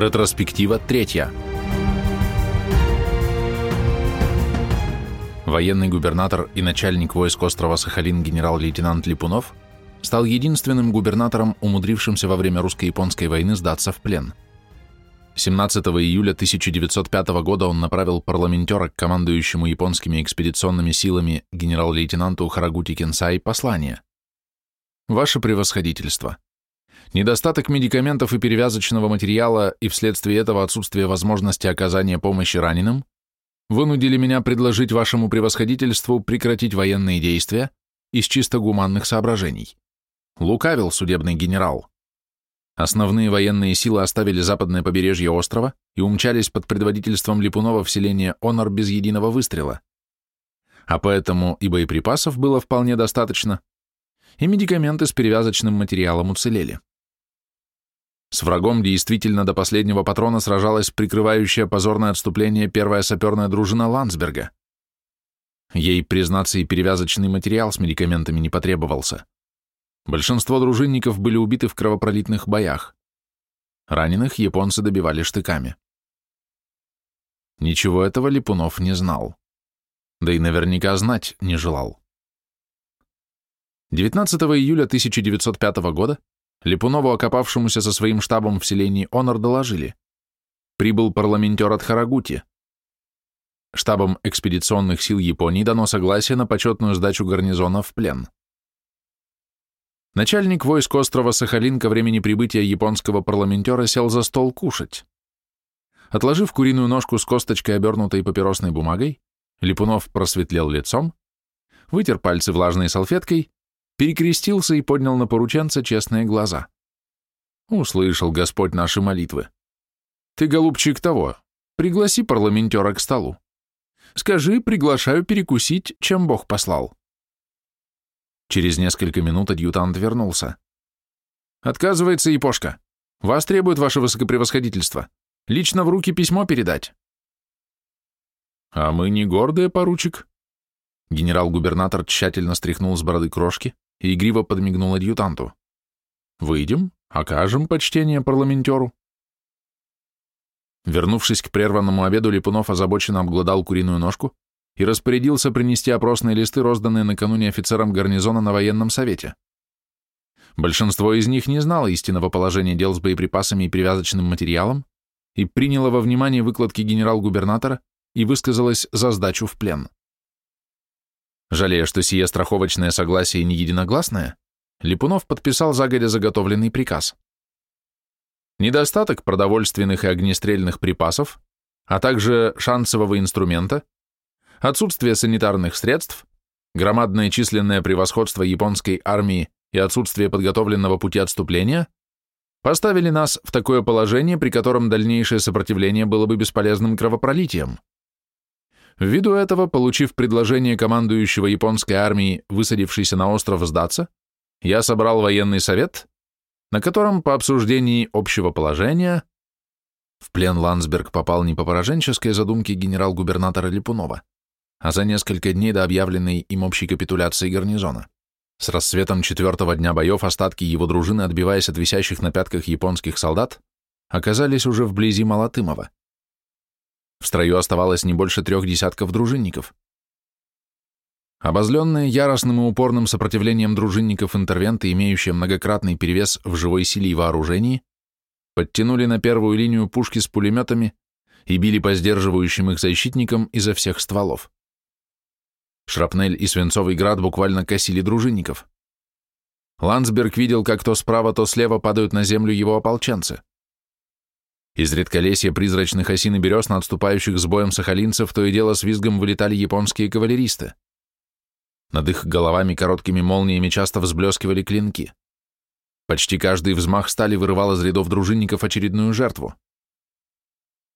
Ретроспектива третья. Военный губернатор и начальник войск острова Сахалин генерал-лейтенант Липунов стал единственным губернатором, умудрившимся во время русско-японской войны сдаться в плен. 17 июля 1905 года он направил парламентера к командующему японскими экспедиционными силами генерал-лейтенанту Харагути Кенсай послание. «Ваше превосходительство, Недостаток медикаментов и перевязочного материала и вследствие этого отсутствие возможности оказания помощи раненым вынудили меня предложить вашему превосходительству прекратить военные действия из чисто гуманных соображений. Лукавил судебный генерал. Основные военные силы оставили западное побережье острова и умчались под предводительством Липунова в селение Онор без единого выстрела. А поэтому и боеприпасов было вполне достаточно, и медикаменты с перевязочным материалом уцелели. С врагом действительно до последнего патрона сражалась прикрывающая позорное отступление первая саперная дружина Ландсберга. Ей, признаться, и перевязочный материал с медикаментами не потребовался. Большинство дружинников были убиты в кровопролитных боях. Раненых японцы добивали штыками. Ничего этого Липунов не знал. Да и наверняка знать не желал. 19 июля 1905 года Липунову, окопавшемуся со своим штабом в селении Онор, доложили. Прибыл парламентер от Харагути. Штабом экспедиционных сил Японии дано согласие на почетную сдачу гарнизона в плен. Начальник войск острова Сахалин ко времени прибытия японского парламентера сел за стол кушать. Отложив куриную ножку с косточкой, обернутой папиросной бумагой, Липунов просветлел лицом, вытер пальцы влажной салфеткой перекрестился и поднял на порученца честные глаза. Услышал Господь наши молитвы. Ты, голубчик, того, пригласи парламентера к столу. Скажи, приглашаю перекусить, чем Бог послал. Через несколько минут адъютант вернулся. Отказывается Япошка. Вас требует ваше высокопревосходительство. Лично в руки письмо передать. А мы не гордые, поручик. Генерал-губернатор тщательно стряхнул с бороды крошки, и игриво подмигнул адъютанту. «Выйдем, окажем почтение парламентеру». Вернувшись к прерванному обеду, Липунов озабоченно обглодал куриную ножку и распорядился принести опросные листы, розданные накануне офицерам гарнизона на военном совете. Большинство из них не знало истинного положения дел с боеприпасами и привязочным материалом и приняло во внимание выкладки генерал-губернатора и высказалось за сдачу в плен. Жалея, что сие страховочное согласие не единогласное, Липунов подписал загодя заготовленный приказ. Недостаток продовольственных и огнестрельных припасов, а также шансового инструмента, отсутствие санитарных средств, громадное численное превосходство японской армии и отсутствие подготовленного пути отступления поставили нас в такое положение, при котором дальнейшее сопротивление было бы бесполезным кровопролитием. Ввиду этого, получив предложение командующего японской армией, высадившейся на остров, сдаться, я собрал военный совет, на котором по обсуждении общего положения в плен Ландсберг попал не по пораженческой задумке генерал-губернатора Липунова, а за несколько дней до объявленной им общей капитуляции гарнизона. С рассветом четвертого дня боев остатки его дружины, отбиваясь от висящих на пятках японских солдат, оказались уже вблизи Малатымова. В строю оставалось не больше трех десятков дружинников. Обозленные яростным и упорным сопротивлением дружинников-интервенты, имеющие многократный перевес в живой силе и вооружении, подтянули на первую линию пушки с пулеметами и били по сдерживающим их защитникам изо всех стволов. Шрапнель и свинцовый град буквально косили дружинников. Ландсберг видел, как то справа, то слева падают на землю его ополченцы. Из редколесья призрачных осин и берез на отступающих с боем сахалинцев то и дело с визгом вылетали японские кавалеристы. Над их головами короткими молниями часто взблескивали клинки. Почти каждый взмах стали вырывал из рядов дружинников очередную жертву.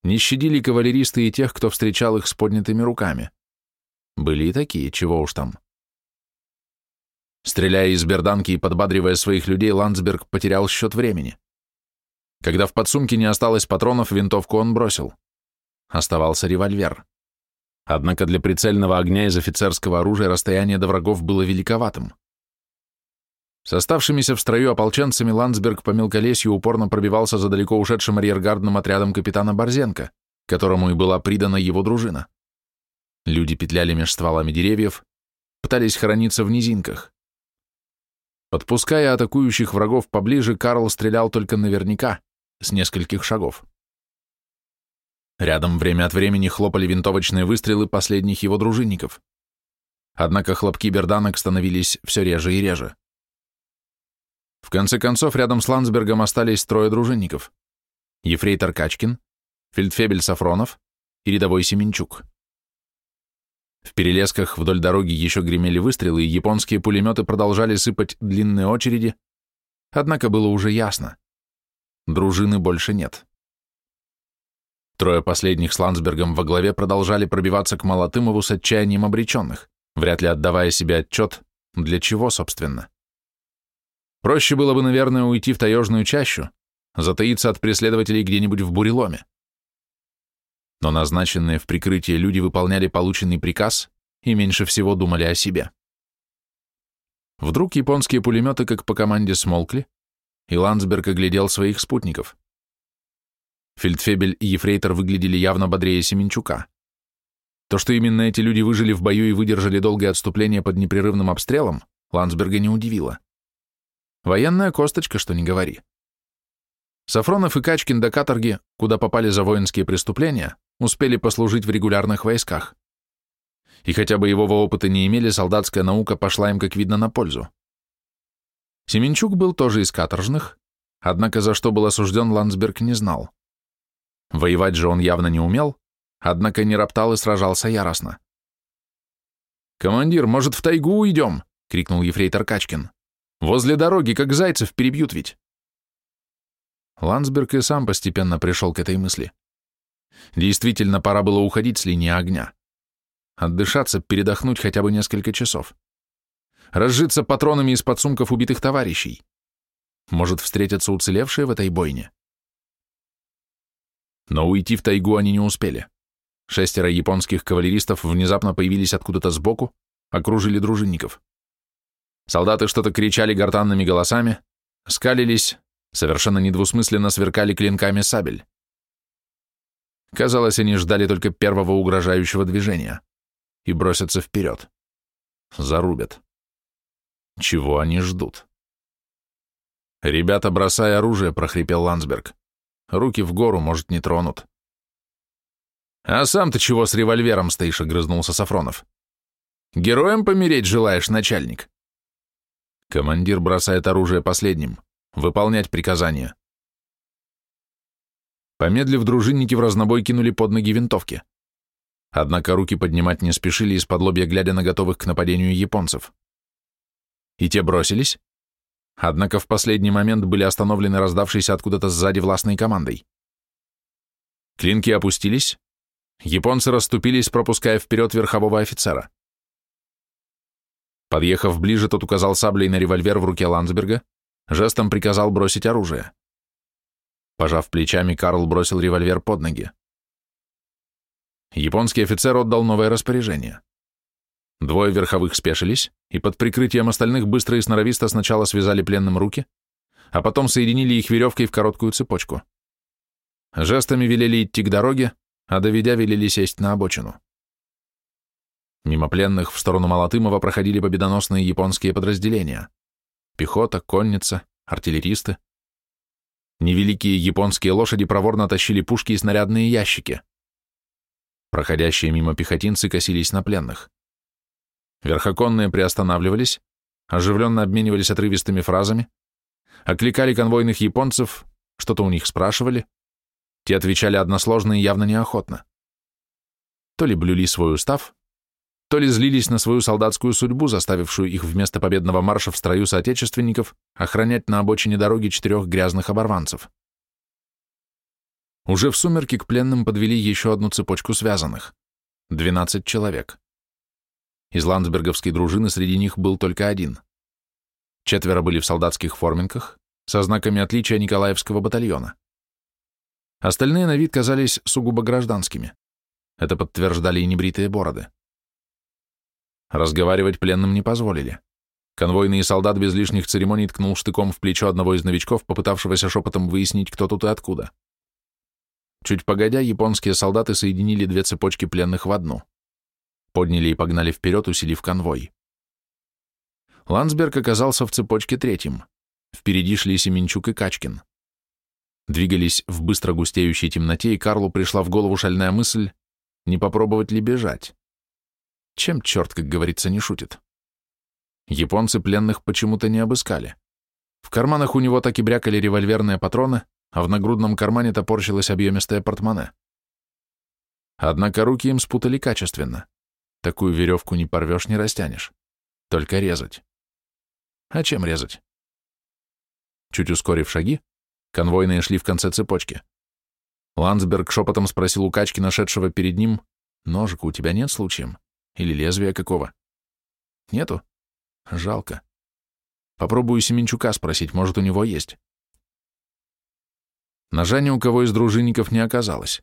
Не щадили кавалеристы и тех, кто встречал их с поднятыми руками. Были и такие, чего уж там. Стреляя из берданки и подбадривая своих людей, Ландсберг потерял счет времени. Когда в подсумке не осталось патронов, винтовку он бросил. Оставался револьвер. Однако для прицельного огня из офицерского оружия расстояние до врагов было великоватым. С оставшимися в строю ополченцами Ландсберг по мелколесью упорно пробивался за далеко ушедшим арьергардным отрядом капитана Борзенко, которому и была придана его дружина. Люди петляли меж стволами деревьев, пытались хорониться в низинках. Подпуская атакующих врагов поближе, Карл стрелял только наверняка, с нескольких шагов. Рядом время от времени хлопали винтовочные выстрелы последних его дружинников. Однако хлопки берданок становились все реже и реже. В конце концов, рядом с Ландсбергом остались трое дружинников. Ефрейтор Качкин, фельдфебель Сафронов и рядовой Семенчук. В перелесках вдоль дороги еще гремели выстрелы, и японские пулеметы продолжали сыпать длинные очереди, однако было уже ясно. Дружины больше нет. Трое последних с Ландсбергом во главе продолжали пробиваться к Молотымову с отчаянием обреченных, вряд ли отдавая себе отчет, для чего, собственно. Проще было бы, наверное, уйти в таежную чащу, затаиться от преследователей где-нибудь в буреломе. Но назначенные в прикрытие люди выполняли полученный приказ и меньше всего думали о себе. Вдруг японские пулеметы, как по команде, смолкли, и Ландсберг оглядел своих спутников. Фельдфебель и Ефрейтор выглядели явно бодрее Семенчука. То, что именно эти люди выжили в бою и выдержали долгое отступление под непрерывным обстрелом, Ландсберга не удивило. Военная косточка, что не говори. Сафронов и Качкин до каторги, куда попали за воинские преступления, успели послужить в регулярных войсках. И хотя боевого опыта не имели, солдатская наука пошла им, как видно, на пользу. Семенчук был тоже из каторжных, однако за что был осужден, Ландсберг не знал. Воевать же он явно не умел, однако не роптал и сражался яростно. «Командир, может, в тайгу уйдем?» — крикнул ефрейтор Качкин. Возле дороги, как зайцев, перебьют ведь. Ландсберг и сам постепенно пришел к этой мысли. Действительно, пора было уходить с линии огня. Отдышаться, передохнуть хотя бы несколько часов. Разжиться патронами из подсумков убитых товарищей. Может, встретятся уцелевшие в этой бойне. Но уйти в тайгу они не успели. Шестеро японских кавалеристов внезапно появились откуда-то сбоку, окружили дружинников. Солдаты что-то кричали гортанными голосами, скалились, совершенно недвусмысленно сверкали клинками сабель. Казалось, они ждали только первого угрожающего движения и бросятся вперед. Зарубят. Чего они ждут? «Ребята, бросай оружие», — прохрипел Ландсберг. «Руки в гору, может, не тронут». «А сам-то чего с револьвером стоишь?» — огрызнулся Сафронов. «Героем помереть желаешь, начальник?» Командир бросает оружие последним. Выполнять приказания. Помедлив, дружинники в разнобой кинули под ноги винтовки. Однако руки поднимать не спешили из-под лобья, глядя на готовых к нападению японцев. И те бросились. Однако в последний момент были остановлены раздавшиеся откуда-то сзади властной командой. Клинки опустились. Японцы расступились, пропуская вперед верхового офицера. Подъехав ближе, тот указал саблей на револьвер в руке Ландсберга, жестом приказал бросить оружие. Пожав плечами, Карл бросил револьвер под ноги. Японский офицер отдал новое распоряжение. Двое верховых спешились, и под прикрытием остальных быстро и сноровисто сначала связали пленным руки, а потом соединили их веревкой в короткую цепочку. Жестами велели идти к дороге, а доведя велели сесть на обочину. Мимо пленных в сторону Малатымова проходили победоносные японские подразделения. Пехота, конница, артиллеристы. Невеликие японские лошади проворно тащили пушки и снарядные ящики. Проходящие мимо пехотинцы косились на пленных. Верхоконные приостанавливались, оживленно обменивались отрывистыми фразами, окликали конвойных японцев, что-то у них спрашивали, те отвечали односложно и явно неохотно. То ли блюли свой устав, то ли злились на свою солдатскую судьбу, заставившую их вместо победного марша в строю соотечественников охранять на обочине дороги четырех грязных оборванцев. Уже в сумерки к пленным подвели еще одну цепочку связанных. Двенадцать человек. Из ландсберговской дружины среди них был только один. Четверо были в солдатских форминках, со знаками отличия Николаевского батальона. Остальные на вид казались сугубо гражданскими. Это подтверждали и небритые бороды. Разговаривать пленным не позволили. Конвойный солдат без лишних церемоний ткнул штыком в плечо одного из новичков, попытавшегося шепотом выяснить, кто тут и откуда. Чуть погодя, японские солдаты соединили две цепочки пленных в одну. Подняли и погнали вперед, усилив конвой. Ландсберг оказался в цепочке третьим. Впереди шли Семенчук и Качкин. Двигались в быстро густеющей темноте, и Карлу пришла в голову шальная мысль, не попробовать ли бежать. Чем черт, как говорится, не шутит? Японцы пленных почему-то не обыскали. В карманах у него так и брякали револьверные патроны, а в нагрудном кармане топорщилось объемистое портмоне. Однако руки им спутали качественно. Такую веревку не порвешь, не растянешь. Только резать. А чем резать? Чуть ускорив шаги, конвойные шли в конце цепочки. Ландсберг шепотом спросил у Качки, нашедшего перед ним, «Ножика у тебя нет случаем? Или лезвия какого?» «Нету?» Жалко. Попробую Семенчука спросить, может, у него есть. Ножа ни у кого из дружинников не оказалось.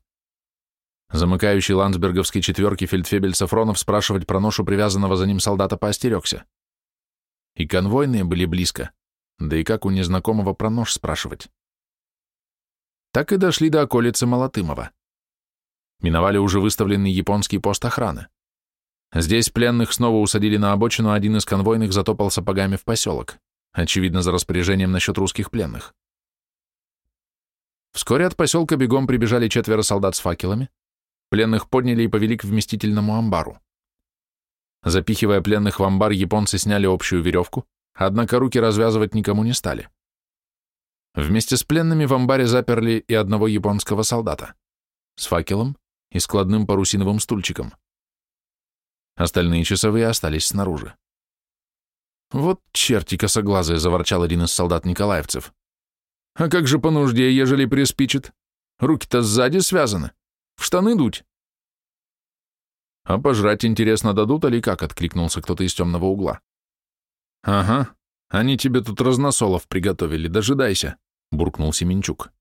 Замыкающий ландсберговской четверки фельдфебель Сафронов спрашивать про ношу привязанного за ним солдата поостерегся. И конвойные были близко, да и как у незнакомого про нож спрашивать. Так и дошли до околицы Молотымова. Миновали уже выставленный японский пост охраны. Здесь пленных снова усадили на обочину, один из конвойных затопал сапогами в поселок, очевидно, за распоряжением насчет русских пленных. Вскоре от поселка бегом прибежали четверо солдат с факелами, пленных подняли и повели к вместительному амбару. Запихивая пленных в амбар, японцы сняли общую веревку, однако руки развязывать никому не стали. Вместе с пленными в амбаре заперли и одного японского солдата с факелом и складным парусиновым стульчиком. Остальные часовые остались снаружи. «Вот черти косоглазые!» — заворчал один из солдат-николаевцев. «А как же по нужде, ежели приспичит? Руки-то сзади связаны. В штаны дуть!» «А пожрать, интересно, дадут, или как?» — откликнулся кто-то из темного угла. «Ага, они тебе тут разносолов приготовили, дожидайся», — буркнул Семенчук.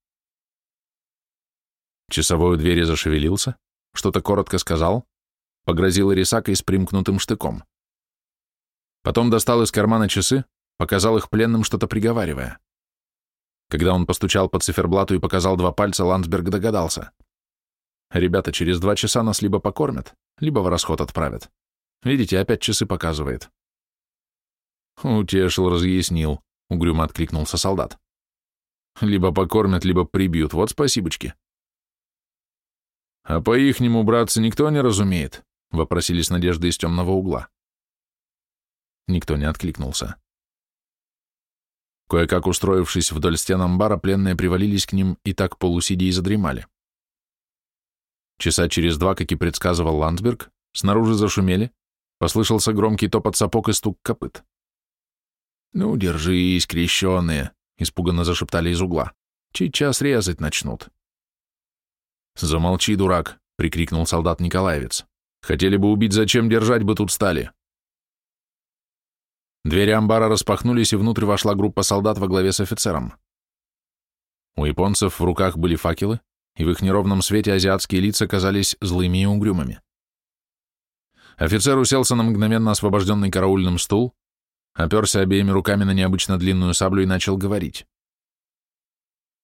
Часовой у двери зашевелился, что-то коротко сказал, погрозил Ирисакой с примкнутым штыком. Потом достал из кармана часы, показал их пленным, что-то приговаривая. Когда он постучал по циферблату и показал два пальца, Ландсберг догадался. Ребята через два часа нас либо покормят, либо в расход отправят. Видите, опять часы показывает. Утешил, разъяснил, угрюмо откликнулся солдат. Либо покормят, либо прибьют, вот спасибочки. А по-ихнему, братцы, никто не разумеет, — вопросили с из темного угла. Никто не откликнулся. Кое-как устроившись вдоль стен амбара, пленные привалились к ним и так полусидя и задремали. Часа через два, как и предсказывал Ландсберг, снаружи зашумели, послышался громкий топот сапог и стук копыт. «Ну, держись, крещеные!» — испуганно зашептали из угла. «Сейчас резать начнут». «Замолчи, дурак!» — прикрикнул солдат Николаевец. Хотели бы убить, зачем держать бы тут стали? Двери амбара распахнулись, и внутрь вошла группа солдат во главе с офицером. У японцев в руках были факелы, и в их неровном свете азиатские лица казались злыми и угрюмыми. Офицер уселся на мгновенно освобожденный караульным стул, оперся обеими руками на необычно длинную саблю и начал говорить.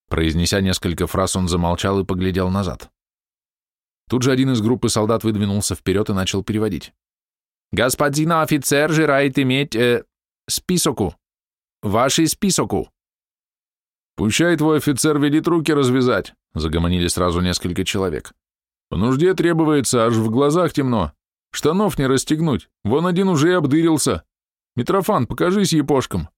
Произнеся несколько фраз, он замолчал и поглядел назад. Тут же один из группы солдат выдвинулся вперед и начал переводить. «Господин офицер желает иметь... Э, списоку. Ваши списоку». «Пущай твой офицер велит руки развязать», — загомонили сразу несколько человек. «По нужде требуется, аж в глазах темно. Штанов не расстегнуть, вон один уже и обдырился. Митрофан, покажись епошкам».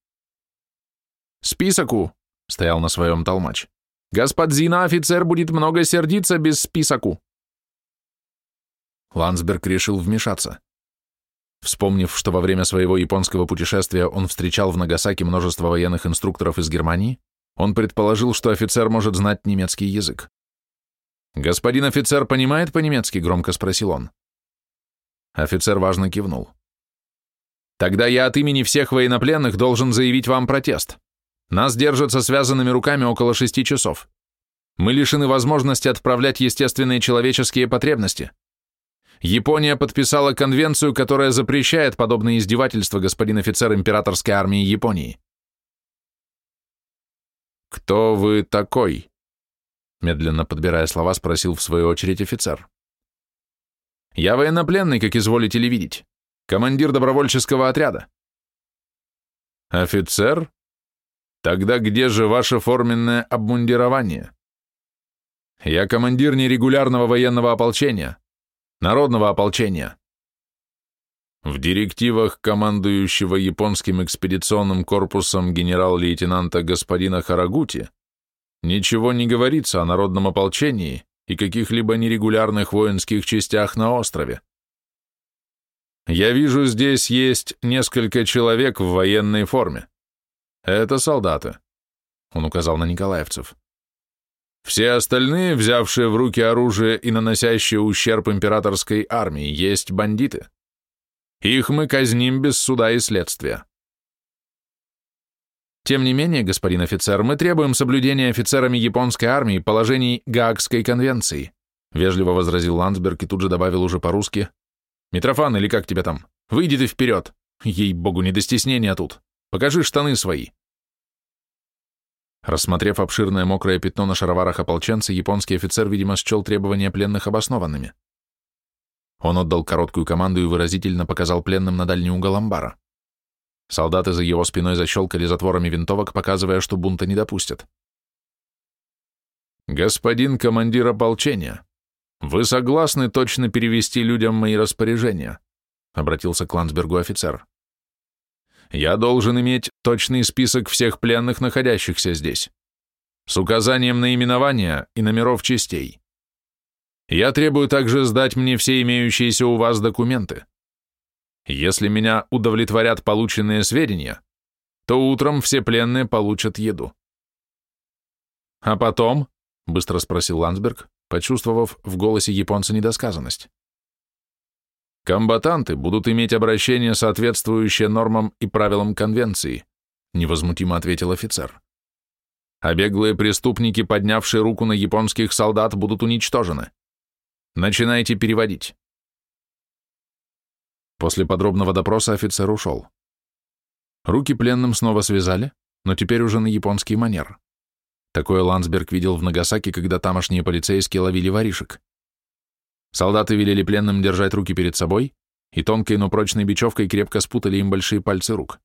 «Списоку», — стоял на своем толмач. «Господзина офицер будет много сердиться без списоку». Ландсберг решил вмешаться. Вспомнив, что во время своего японского путешествия он встречал в Нагасаки множество военных инструкторов из Германии, он предположил, что офицер может знать немецкий язык. «Господин офицер понимает по-немецки?» — громко спросил он. Офицер важно кивнул. «Тогда я от имени всех военнопленных должен заявить вам протест. Нас держат со связанными руками около шести часов. Мы лишены возможности отправлять естественные человеческие потребности. Япония подписала конвенцию, которая запрещает подобные издевательства, господин офицер императорской армии Японии. «Кто вы такой?» Медленно подбирая слова, спросил в свою очередь офицер. «Я военнопленный, как изволите ли видеть. Командир добровольческого отряда». «Офицер? Тогда где же ваше форменное обмундирование?» «Я командир нерегулярного военного ополчения, народного ополчения. В директивах командующего японским экспедиционным корпусом генерал-лейтенанта господина Харагути ничего не говорится о народном ополчении и каких-либо нерегулярных воинских частях на острове. Я вижу, здесь есть несколько человек в военной форме. Это солдаты. Он указал на николаевцев. Все остальные, взявшие в руки оружие и наносящие ущерб императорской армии, есть бандиты. Их мы казним без суда и следствия. Тем не менее, господин офицер, мы требуем соблюдения офицерами японской армии положений Гаагской конвенции, вежливо возразил Ландсберг и тут же добавил уже по-русски. Митрофан, или как тебя там? Выйди ты вперед. Ей-богу, не до стеснения тут. Покажи штаны свои. Рассмотрев обширное мокрое пятно на шароварах ополченца, японский офицер, видимо, счел требования пленных обоснованными. Он отдал короткую команду и выразительно показал пленным на дальний угол амбара. Солдаты за его спиной защелкали затворами винтовок, показывая, что бунта не допустят. «Господин командир ополчения, вы согласны точно перевести людям мои распоряжения?» — обратился к Ландсбергу офицер я должен иметь точный список всех пленных, находящихся здесь, с указанием наименования и номеров частей. Я требую также сдать мне все имеющиеся у вас документы. Если меня удовлетворят полученные сведения, то утром все пленные получат еду. А потом, быстро спросил Ландсберг, почувствовав в голосе японца недосказанность. Комбатанты будут иметь обращение, соответствующее нормам и правилам конвенции, невозмутимо ответил офицер. А беглые преступники, поднявшие руку на японских солдат, будут уничтожены. Начинайте переводить. После подробного допроса офицер ушел. Руки пленным снова связали, но теперь уже на японский манер. Такое Ландсберг видел в Нагасаки, когда тамошние полицейские ловили воришек. Солдаты велели пленным держать руки перед собой и тонкой, но прочной бечевкой крепко спутали им большие пальцы рук.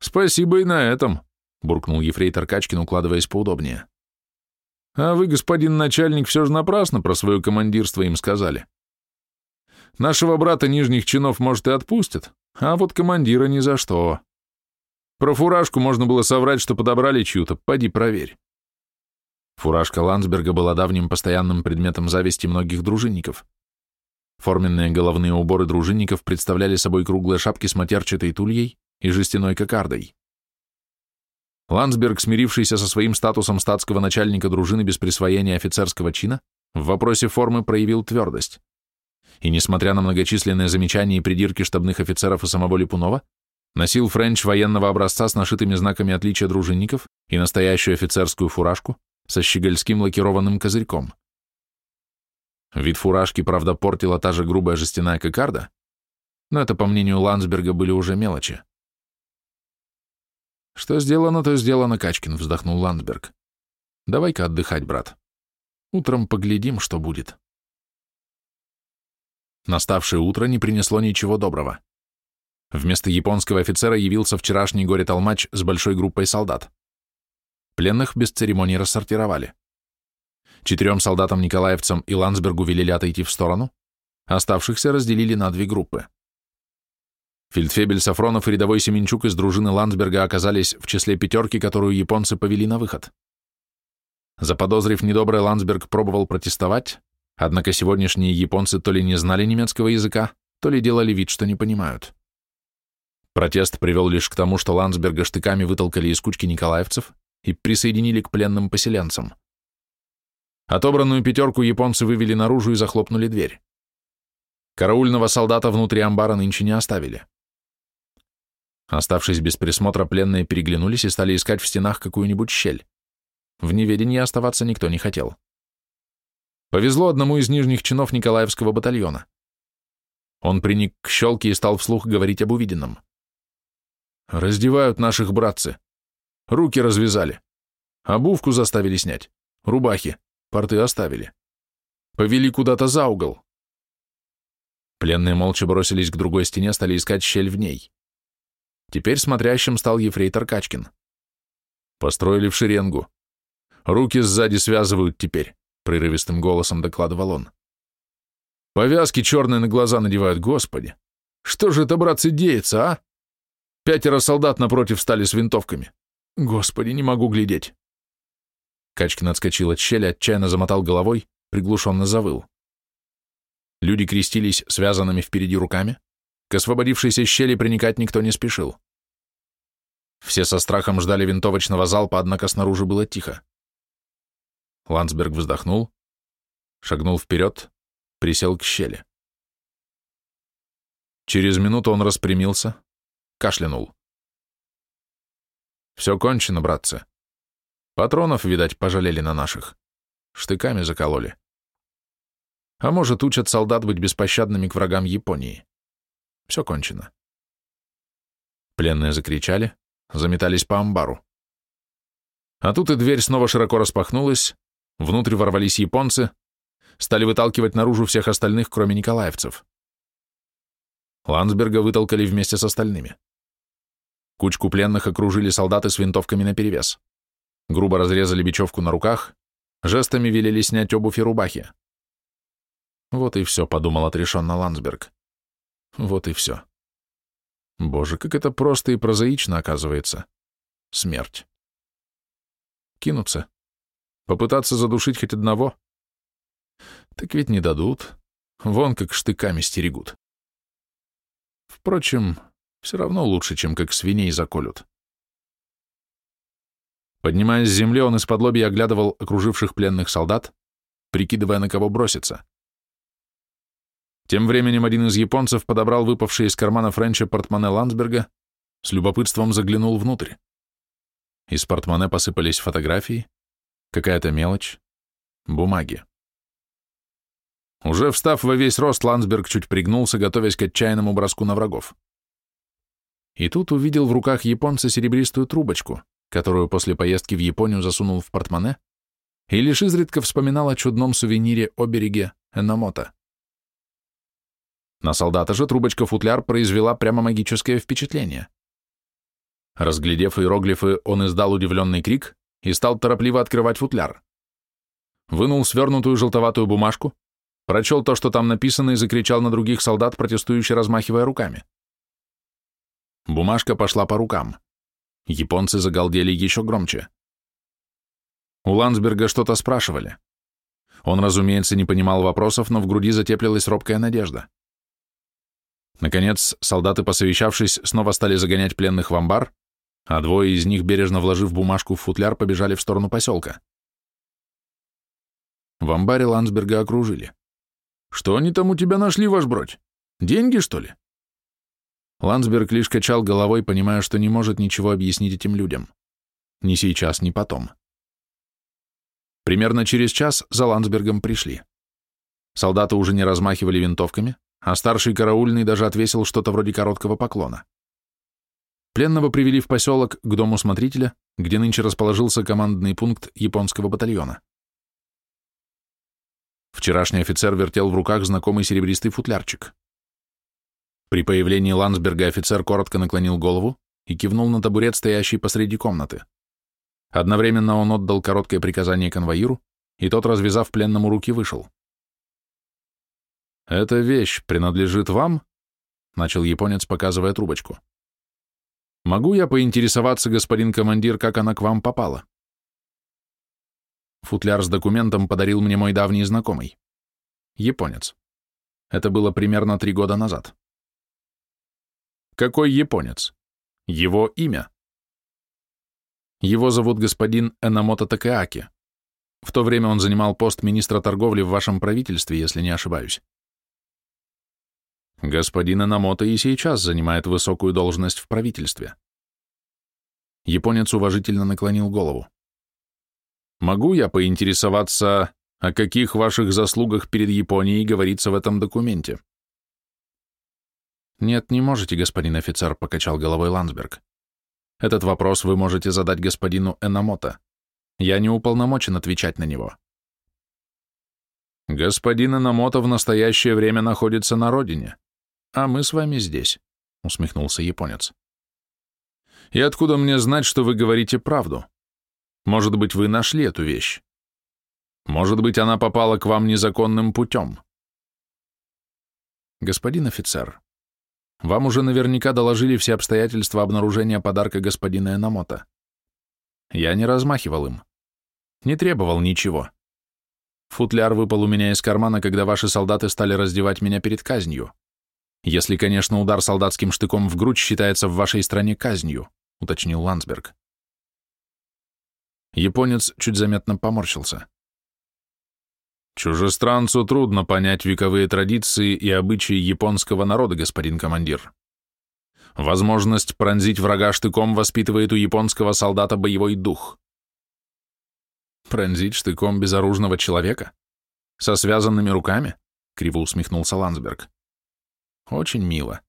«Спасибо и на этом», — буркнул ефрейтор Качкин, укладываясь поудобнее. «А вы, господин начальник, все же напрасно про свое командирство им сказали. Нашего брата нижних чинов, может, и отпустят, а вот командира ни за что. Про фуражку можно было соврать, что подобрали чью-то, поди проверь». Фуражка Ландсберга была давним постоянным предметом зависти многих дружинников. Форменные головные уборы дружинников представляли собой круглые шапки с матерчатой тульей и жестяной кокардой. Ландсберг, смирившийся со своим статусом статского начальника дружины без присвоения офицерского чина, в вопросе формы проявил твердость. И, несмотря на многочисленные замечания и придирки штабных офицеров и самого Ляпунова, носил френч военного образца с нашитыми знаками отличия дружинников и настоящую офицерскую фуражку, со щегольским лакированным козырьком. Вид фуражки, правда, портила та же грубая жестяная кокарда, но это, по мнению Ландсберга, были уже мелочи. «Что сделано, то сделано, Качкин», — вздохнул Ландсберг. «Давай-ка отдыхать, брат. Утром поглядим, что будет». Наставшее утро не принесло ничего доброго. Вместо японского офицера явился вчерашний горе-толмач с большой группой солдат. Пленных без церемоний рассортировали. Четырем солдатам-николаевцам и Ландсбергу велели отойти в сторону, оставшихся разделили на две группы. Фельдфебель Сафронов и рядовой Семенчук из дружины Ландсберга оказались в числе пятерки, которую японцы повели на выход. Заподозрив недоброе, Ландсберг пробовал протестовать, однако сегодняшние японцы то ли не знали немецкого языка, то ли делали вид, что не понимают. Протест привел лишь к тому, что Ландсберга штыками вытолкали из кучки николаевцев, и присоединили к пленным поселенцам. Отобранную пятерку японцы вывели наружу и захлопнули дверь. Караульного солдата внутри амбара нынче не оставили. Оставшись без присмотра, пленные переглянулись и стали искать в стенах какую-нибудь щель. В неведении оставаться никто не хотел. Повезло одному из нижних чинов Николаевского батальона. Он приник к щелке и стал вслух говорить об увиденном. «Раздевают наших братцы. Руки развязали. Обувку заставили снять. Рубахи. Порты оставили. Повели куда-то за угол. Пленные молча бросились к другой стене, стали искать щель в ней. Теперь смотрящим стал ефрейтор Качкин. Построили в шеренгу. Руки сзади связывают теперь, прерывистым голосом докладывал он. Повязки черные на глаза надевают, господи. Что же это, братцы, деется, а? Пятеро солдат напротив стали с винтовками. Господи, не могу глядеть. Качкин отскочил от щели, отчаянно замотал головой, приглушенно завыл. Люди крестились связанными впереди руками, к освободившейся щели проникать никто не спешил. Все со страхом ждали винтовочного залпа, однако снаружи было тихо. Ландсберг вздохнул, шагнул вперед, присел к щели. Через минуту он распрямился, кашлянул. «Все кончено, братцы. Патронов, видать, пожалели на наших. Штыками закололи. А может, учат солдат быть беспощадными к врагам Японии. Все кончено». Пленные закричали, заметались по амбару. А тут и дверь снова широко распахнулась, внутрь ворвались японцы, стали выталкивать наружу всех остальных, кроме николаевцев. Ландсберга вытолкали вместе с остальными. Кучку пленных окружили солдаты с винтовками наперевес. Грубо разрезали бечевку на руках, жестами велели снять обувь и рубахи. Вот и все, подумал отрешенно Ландсберг. Вот и все. Боже, как это просто и прозаично оказывается. Смерть. Кинуться. Попытаться задушить хоть одного. Так ведь не дадут. Вон как штыками стерегут. Впрочем, все равно лучше, чем как свиней заколют. Поднимаясь с земли, он из-под лоби оглядывал окруживших пленных солдат, прикидывая, на кого броситься. Тем временем один из японцев подобрал выпавший из кармана Френча портмоне Ландсберга, с любопытством заглянул внутрь. Из портмоне посыпались фотографии, какая-то мелочь, бумаги. Уже встав во весь рост, Ландсберг чуть пригнулся, готовясь к отчаянному броску на врагов. И тут увидел в руках японца серебристую трубочку, которую после поездки в Японию засунул в портмоне, и лишь изредка вспоминал о чудном сувенире обереге Эномото. На солдата же трубочка-футляр произвела прямо магическое впечатление. Разглядев иероглифы, он издал удивленный крик и стал торопливо открывать футляр. Вынул свернутую желтоватую бумажку, прочел то, что там написано, и закричал на других солдат, протестующе размахивая руками. Бумажка пошла по рукам. Японцы загалдели еще громче. У Ландсберга что-то спрашивали. Он, разумеется, не понимал вопросов, но в груди затеплилась робкая надежда. Наконец, солдаты, посовещавшись, снова стали загонять пленных в амбар, а двое из них, бережно вложив бумажку в футляр, побежали в сторону поселка. В амбаре Ландсберга окружили. «Что они там у тебя нашли, ваш бродь? Деньги, что ли?» Ландсберг лишь качал головой, понимая, что не может ничего объяснить этим людям. Ни сейчас, ни потом. Примерно через час за Ландсбергом пришли. Солдаты уже не размахивали винтовками, а старший караульный даже отвесил что-то вроде короткого поклона. Пленного привели в поселок к дому смотрителя, где нынче расположился командный пункт японского батальона. Вчерашний офицер вертел в руках знакомый серебристый футлярчик. При появлении Ландсберга офицер коротко наклонил голову и кивнул на табурет, стоящий посреди комнаты. Одновременно он отдал короткое приказание конвоиру, и тот, развязав пленному руки, вышел. «Эта вещь принадлежит вам?» — начал японец, показывая трубочку. Могу я поинтересоваться, господин командир, как она к вам попала? Футляр с документом подарил мне мой давний знакомый. Японец. Это было примерно три года назад. Какой японец? Его имя? Его зовут господин Энамото Такеаки. В то время он занимал пост министра торговли в вашем правительстве, если не ошибаюсь. Господин Энамото и сейчас занимает высокую должность в правительстве. Японец уважительно наклонил голову. Могу я поинтересоваться, О каких ваших заслугах перед Японией говорится в этом документе? Нет, не можете, господин офицер, покачал головой Ландсберг. Этот вопрос вы можете задать господину Энамото. Я не уполномочен отвечать на него. Господин Энамото в настоящее время находится на родине, а мы с вами здесь, усмехнулся японец. И откуда мне знать, что вы говорите правду? Может быть, вы нашли эту вещь? Может быть, она попала к вам незаконным путем? Господин офицер, вам уже наверняка доложили все обстоятельства обнаружения подарка господина Энамота. Я не размахивал им. Не требовал ничего. Футляр выпал у меня из кармана, когда ваши солдаты стали раздевать меня перед казнью. Если, конечно, удар солдатским штыком в грудь считается в вашей стране казнью, уточнил Ландсберг. Японец чуть заметно поморщился. Чужестранцу трудно понять вековые традиции и обычаи японского народа, господин командир. Возможность пронзить врага штыком воспитывает у японского солдата боевой дух. Пронзить штыком безоружного человека? Со связанными руками? Криво усмехнулся Ландсберг. Очень мило.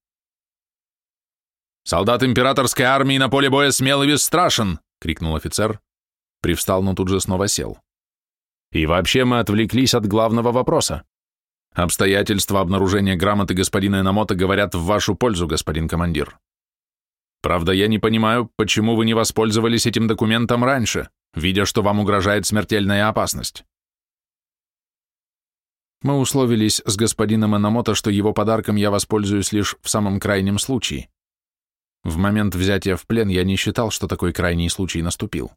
«Солдат императорской армии на поле боя смел и бесстрашен!» — крикнул офицер. Привстал, но тут же снова сел. И вообще мы отвлеклись от главного вопроса. Обстоятельства обнаружения грамоты господина Энамота говорят в вашу пользу, господин командир. Правда, я не понимаю, почему вы не воспользовались этим документом раньше, видя, что вам угрожает смертельная опасность. Мы условились с господином Энамото, что его подарком я воспользуюсь лишь в самом крайнем случае. В момент взятия в плен я не считал, что такой крайний случай наступил.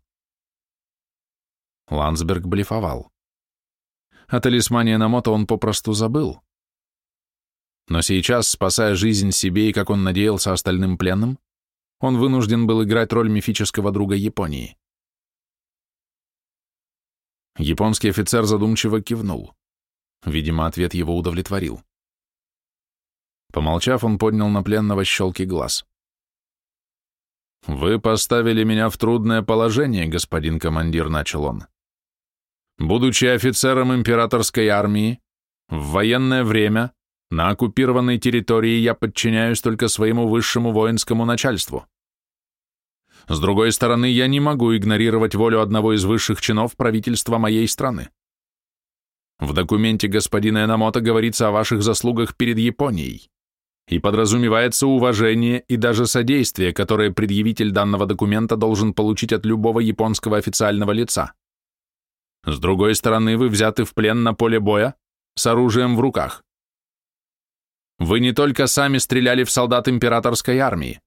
Ландсберг блефовал. О талисмане Намото он попросту забыл. Но сейчас, спасая жизнь себе и, как он надеялся, остальным пленным, он вынужден был играть роль мифического друга Японии. Японский офицер задумчиво кивнул. Видимо, ответ его удовлетворил. Помолчав, он поднял на пленного щелки глаз. «Вы поставили меня в трудное положение, господин командир», — начал он. Будучи офицером императорской армии, в военное время на оккупированной территории я подчиняюсь только своему высшему воинскому начальству. С другой стороны, я не могу игнорировать волю одного из высших чинов правительства моей страны. В документе господина Энамото говорится о ваших заслугах перед Японией и подразумевается уважение и даже содействие, которое предъявитель данного документа должен получить от любого японского официального лица. С другой стороны, вы взяты в плен на поле боя с оружием в руках. Вы не только сами стреляли в солдат императорской армии.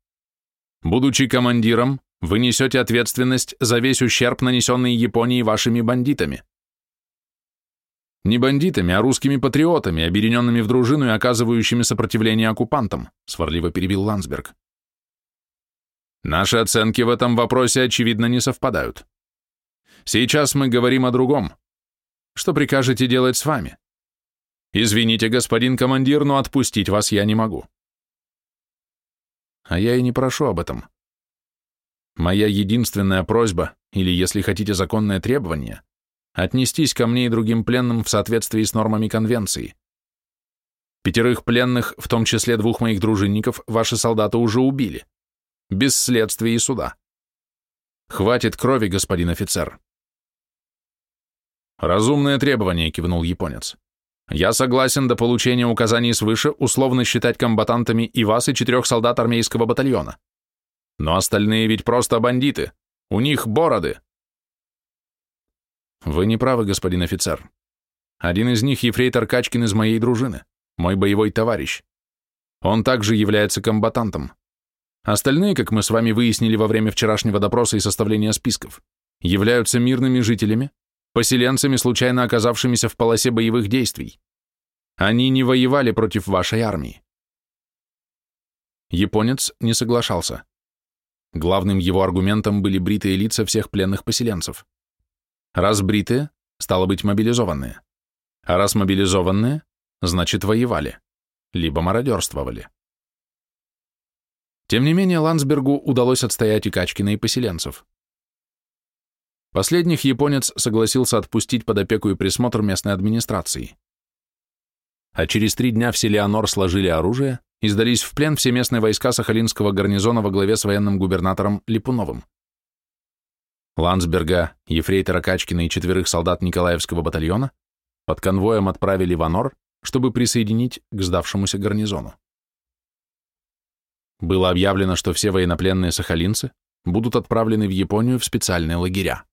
Будучи командиром, вы несете ответственность за весь ущерб, нанесенный Японии вашими бандитами. Не бандитами, а русскими патриотами, объединенными в дружину и оказывающими сопротивление оккупантам, сварливо перебил Ландсберг. Наши оценки в этом вопросе, очевидно, не совпадают. Сейчас мы говорим о другом. Что прикажете делать с вами? Извините, господин командир, но отпустить вас я не могу. А я и не прошу об этом. Моя единственная просьба, или, если хотите, законное требование, отнестись ко мне и другим пленным в соответствии с нормами конвенции. Пятерых пленных, в том числе двух моих дружинников, ваши солдаты уже убили. Без следствия и суда. Хватит крови, господин офицер. «Разумное требование», — кивнул японец. «Я согласен до получения указаний свыше условно считать комбатантами и вас, и четырех солдат армейского батальона. Но остальные ведь просто бандиты. У них бороды». «Вы не правы, господин офицер. Один из них — ефрейтор Качкин из моей дружины, мой боевой товарищ. Он также является комбатантом. Остальные, как мы с вами выяснили во время вчерашнего допроса и составления списков, являются мирными жителями, поселенцами, случайно оказавшимися в полосе боевых действий. Они не воевали против вашей армии. Японец не соглашался. Главным его аргументом были бритые лица всех пленных поселенцев. Раз бритые, стало быть мобилизованные. А раз мобилизованные, значит воевали, либо мародерствовали. Тем не менее, Ландсбергу удалось отстоять и Качкина, и поселенцев. Последних японец согласился отпустить под опеку и присмотр местной администрации. А через три дня все Леонор сложили оружие и сдались в плен все местные войска Сахалинского гарнизона во главе с военным губернатором Липуновым. Ландсберга, ефрейтора Качкина и четверых солдат Николаевского батальона под конвоем отправили в Анор, чтобы присоединить к сдавшемуся гарнизону. Было объявлено, что все военнопленные сахалинцы будут отправлены в Японию в специальные лагеря.